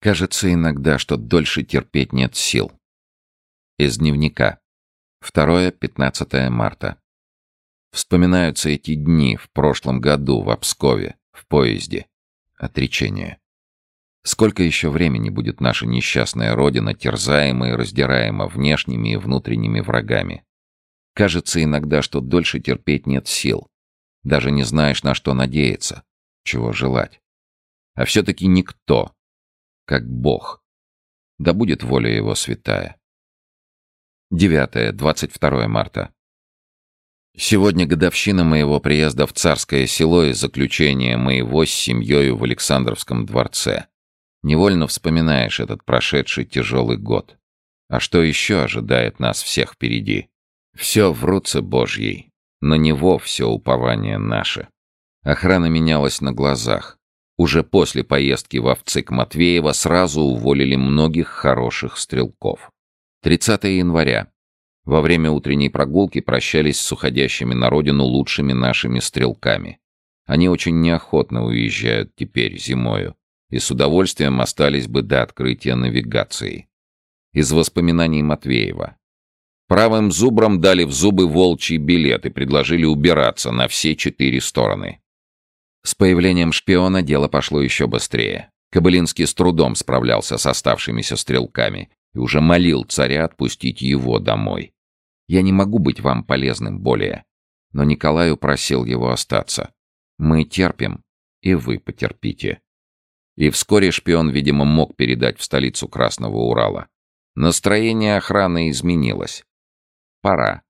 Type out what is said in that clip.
Кажется иногда, что дольше терпеть нет сил. Из дневника. 2-15 марта. Вспоминаются эти дни в прошлом году в Обскове, в поезде. Отречение. Сколько еще времени будет наша несчастная родина терзаема и раздираема внешними и внутренними врагами? Кажется иногда, что дольше терпеть нет сил. Даже не знаешь, на что надеяться, чего желать. А все-таки никто, как Бог. Да будет воля его святая. 9-22 марта. Сегодня годовщина моего приезда в Царское село и заключения моего с семьей в Александровском дворце. Невольно вспоминаешь этот прошедший тяжелый год. А что еще ожидает нас всех впереди? Все в руце Божьей. На него все упование наше. Охрана менялась на глазах. Уже после поездки в Овцик Матвеева сразу уволили многих хороших стрелков. 30 января. Во время утренней прогулки прощались с уходящими на родину лучшими нашими стрелками. Они очень неохотно уезжают теперь зимою и с удовольствием остались бы до открытия навигации. Из воспоминаний Матвеева. Правым зубрам дали в зубы волчий билет и предложили убираться на все четыре стороны. С появлением шпиона дело пошло еще быстрее. Кобылинский с трудом справлялся с оставшимися стрелками и уже молил царя отпустить его домой. «Я не могу быть вам полезным более». Но Николаю просил его остаться. «Мы терпим, и вы потерпите». И вскоре шпион, видимо, мог передать в столицу Красного Урала. Настроение охраны изменилось. Пора.